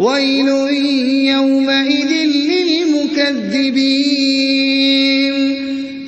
ويل يومئذ للمكذبين.